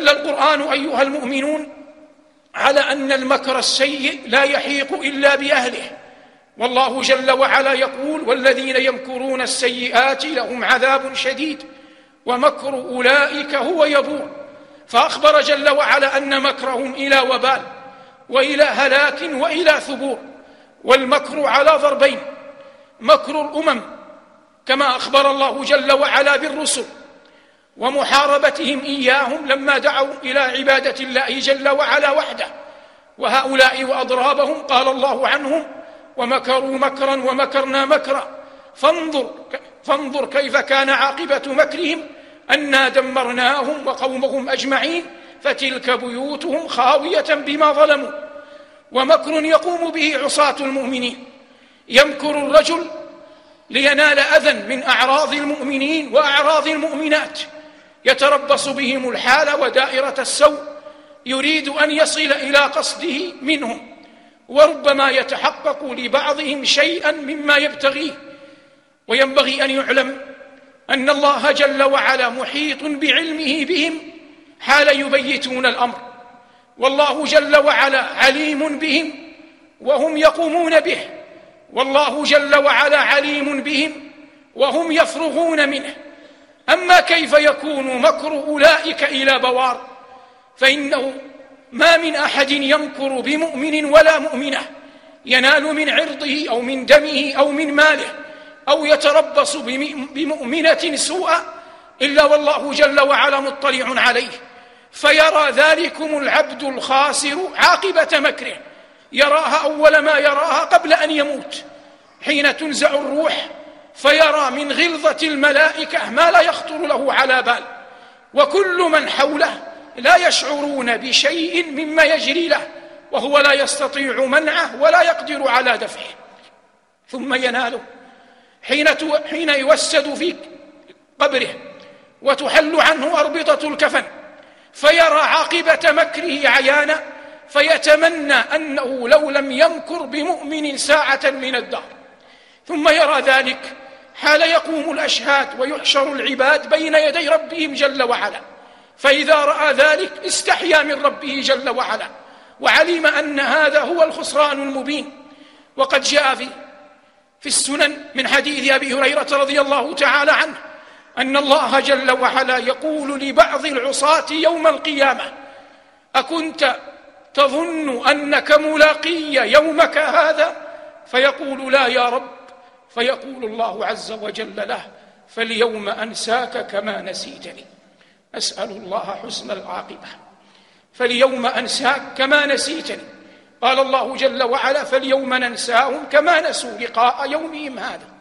دل القرآن أيها المؤمنون على أن المكر السيء لا يحيق إلا بأهله. والله جل وعلا يقول والذين يمكرون السيئات لهم عذاب شديد ومكر أولئك هو يبور. فأخبر جل وعلا أن مكرهم إلى وبال وإلى هلاك وإلى ثبور. والمكر على ضربين مكر الأمم كما أخبر الله جل وعلا بالرسل ومحاربتهم إياهم لما دعوا إلى عبادة الله جل وعلا وحده. وهؤلاء وأضرابهم قال الله عنهم ومكروا مكرا ومكرنا مكرا. فانظر فانظر كيف كان عاقبة مكرهم أنا دمرناهم وقومهم أجمعين فتلك بيوتهم خاوية بما ظلموا. ومكر يقوم به عصاة المؤمنين. يمكر الرجل لينال أذى من أعراض المؤمنين وأعراض المؤمنات. يتربص بهم الحال ودائرة السوء يريد أن يصل إلى قصده منهم وربما يتحقق لبعضهم شيئا مما يبتغيه. وينبغي أن يعلم أن الله جل وعلا محيط بعلمه بهم حال يبيتون الأمر. والله جل وعلا عليم بهم وهم يقومون به. والله جل وعلا عليم بهم وهم يفرغون منه. أما كيف يكون مكر أولئك إلى بوار فإنه ما من أحد يمكر بمؤمن ولا مؤمنة ينال من عرضه أو من دمه أو من ماله أو يتربص بمؤمنة سوءا إلا والله جل وعلا مطلع عليه فيرى ذلكم العبد الخاسر عاقبة مكره يراها أول ما يراها قبل أن يموت حين تنزع الروح فيرى من غلظة الملائكة ما لا يخطر له على بال. وكل من حوله لا يشعرون بشيء مما يجري له وهو لا يستطيع منعه ولا يقدر على دفعه. ثم يناله حين حين يوسد في قبره وتحل عنه أربطة الكفن فيرى عاقبة مكره عيانا فيتمنى أنه لو لم يمكر بمؤمن ساعة من الدهر. ثم يرى ذلك حال يقوم الأشهاد ويحشر العباد بين يدي ربهم جل وعلا. فإذا رأى ذلك استحيا من ربه جل وعلا. وعلم أن هذا هو الخسران المبين. وقد جاء في في السنن من حديث أبي هريرة رضي الله تعالى عنه أن الله جل وعلا يقول لبعض العصاة يوم القيامة أكنت تظن أنك ملاقي يومك هذا؟ فيقول لا يا رب فيقول الله عز وجل له فاليوم أنساك كما نسيتني. أسأل الله حسن العاقبة. فاليوم أنساك كما نسيتني. قال الله جل وعلا فاليوم ننساهم كما نسوا لقاء يومهم هذا.